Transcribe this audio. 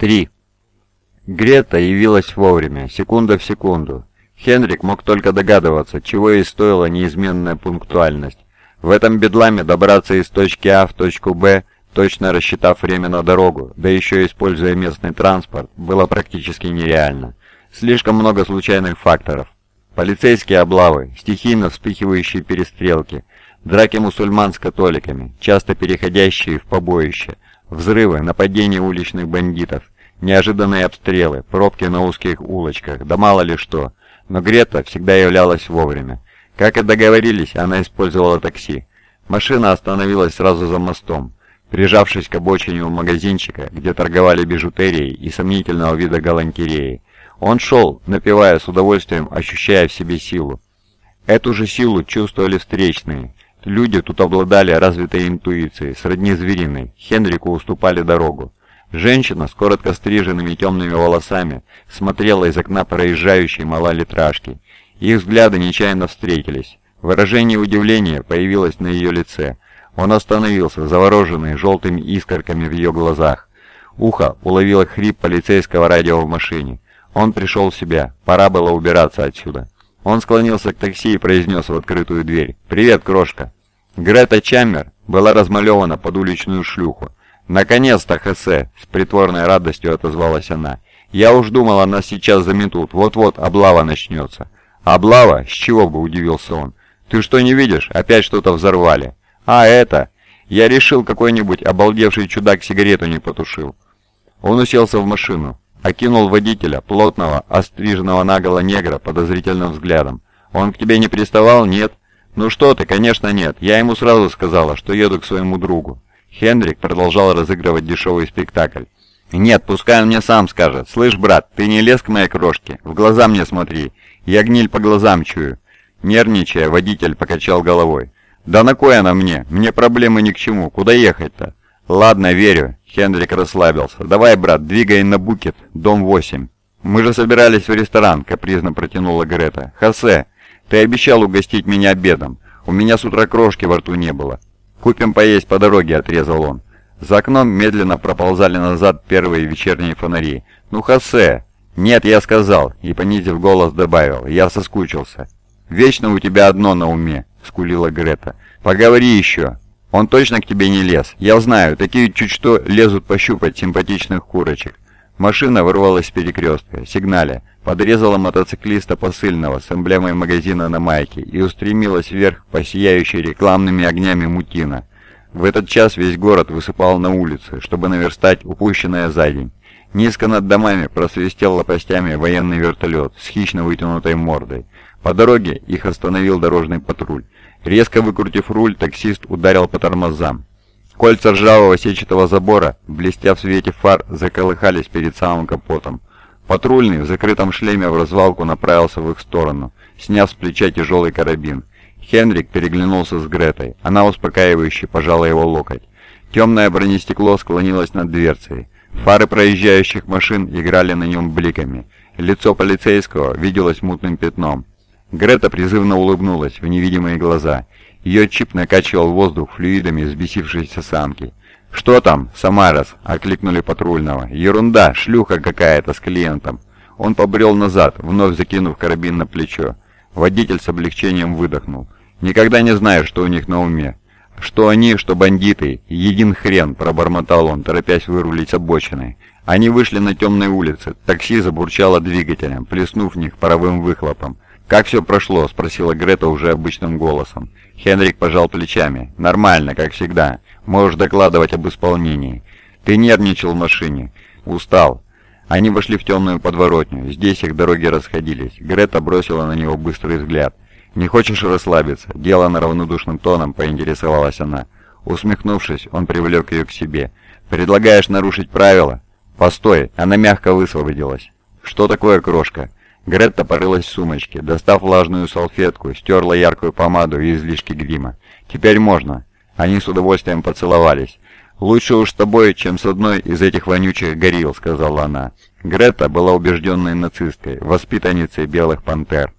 3. Грета явилась вовремя, секунда в секунду. Хенрик мог только догадываться, чего ей стоила неизменная пунктуальность. В этом бедламе добраться из точки А в точку Б, точно рассчитав время на дорогу, да еще используя местный транспорт, было практически нереально. Слишком много случайных факторов. Полицейские облавы, стихийно вспыхивающие перестрелки, драки мусульман с католиками, часто переходящие в побоище, взрывы, нападения уличных бандитов, неожиданные обстрелы, пробки на узких улочках, да мало ли что. Но Грета всегда являлась вовремя. Как и договорились, она использовала такси. Машина остановилась сразу за мостом, прижавшись к обочине у магазинчика, где торговали бижутерией и сомнительного вида галантереей. Он шел, напевая с удовольствием, ощущая в себе силу. Эту же силу чувствовали встречные. Люди тут обладали развитой интуицией, сродни звериной. Хенрику уступали дорогу. Женщина с коротко стриженными темными волосами смотрела из окна проезжающей малолитражки. Их взгляды нечаянно встретились. Выражение удивления появилось на ее лице. Он остановился, завороженный желтыми искорками в ее глазах. Ухо уловило хрип полицейского радио в машине. Он пришел в себя. Пора было убираться отсюда. Он склонился к такси и произнес в открытую дверь. «Привет, крошка!» Грета Чаммер была размалевана под уличную шлюху. «Наконец-то, Хосе!» — с притворной радостью отозвалась она. «Я уж думала, нас сейчас заметут. Вот-вот облава начнется». «Облава? С чего бы?» — удивился он. «Ты что не видишь? Опять что-то взорвали». «А, это...» Я решил, какой-нибудь обалдевший чудак сигарету не потушил. Он уселся в машину. Окинул водителя, плотного, остриженного наголо негра, подозрительным взглядом. «Он к тебе не приставал, нет?» «Ну что ты, конечно нет. Я ему сразу сказала, что еду к своему другу». Хендрик продолжал разыгрывать дешевый спектакль. «Нет, пускай он мне сам скажет. Слышь, брат, ты не лез к моей крошке? В глаза мне смотри. Я гниль по глазам чую». Нервничая, водитель покачал головой. «Да на кой она мне? Мне проблемы ни к чему. Куда ехать-то?» «Ладно, верю. Хендрик расслабился. «Давай, брат, двигай на Букет, дом 8». «Мы же собирались в ресторан», — капризно протянула Грета. «Хосе, ты обещал угостить меня обедом. У меня с утра крошки во рту не было». «Купим поесть по дороге», — отрезал он. За окном медленно проползали назад первые вечерние фонари. «Ну, Хосе!» «Нет, я сказал», и, понизив голос, добавил. «Я соскучился». «Вечно у тебя одно на уме», — скулила Грета. «Поговори еще». Он точно к тебе не лез. Я знаю, такие чуть что лезут пощупать симпатичных курочек. Машина вырвалась с перекрестка, сигналя, подрезала мотоциклиста посыльного с эмблемой магазина на майке и устремилась вверх по сияющей рекламными огнями мутина. В этот час весь город высыпал на улицы, чтобы наверстать упущенное за день. Низко над домами просвистел лопастями военный вертолет с хищно вытянутой мордой. По дороге их остановил дорожный патруль. Резко выкрутив руль, таксист ударил по тормозам. Кольца ржавого сетчатого забора, блестя в свете фар, заколыхались перед самым капотом. Патрульный в закрытом шлеме в развалку направился в их сторону, сняв с плеча тяжелый карабин. Хенрик переглянулся с Гретой. Она успокаивающе пожала его локоть. Темное бронестекло склонилось над дверцей. Фары проезжающих машин играли на нем бликами. Лицо полицейского виделось мутным пятном. Грета призывно улыбнулась в невидимые глаза. Ее чип накачивал воздух флюидами взбесившейся самки. «Что там, Самарас?» — окликнули патрульного. «Ерунда, шлюха какая-то с клиентом». Он побрел назад, вновь закинув карабин на плечо. Водитель с облегчением выдохнул. «Никогда не знаю, что у них на уме. Что они, что бандиты. Един хрен», — пробормотал он, торопясь вырулить с обочины. Они вышли на темной улице. Такси забурчало двигателем, плеснув в них паровым выхлопом. «Как все прошло?» — спросила Грета уже обычным голосом. Хенрик пожал плечами. «Нормально, как всегда. Можешь докладывать об исполнении. Ты нервничал в машине. Устал». Они вошли в темную подворотню. Здесь их дороги расходились. Грета бросила на него быстрый взгляд. «Не хочешь расслабиться?» Дело на равнодушным тоном поинтересовалась она. Усмехнувшись, он привлек ее к себе. «Предлагаешь нарушить правила?» «Постой!» Она мягко высвободилась. «Что такое крошка?» Гретта порылась в сумочке, достав влажную салфетку, стерла яркую помаду и излишки грима. «Теперь можно». Они с удовольствием поцеловались. «Лучше уж с тобой, чем с одной из этих вонючих горилл», — сказала она. Гретта была убежденной нацисткой, воспитанницей белых пантер.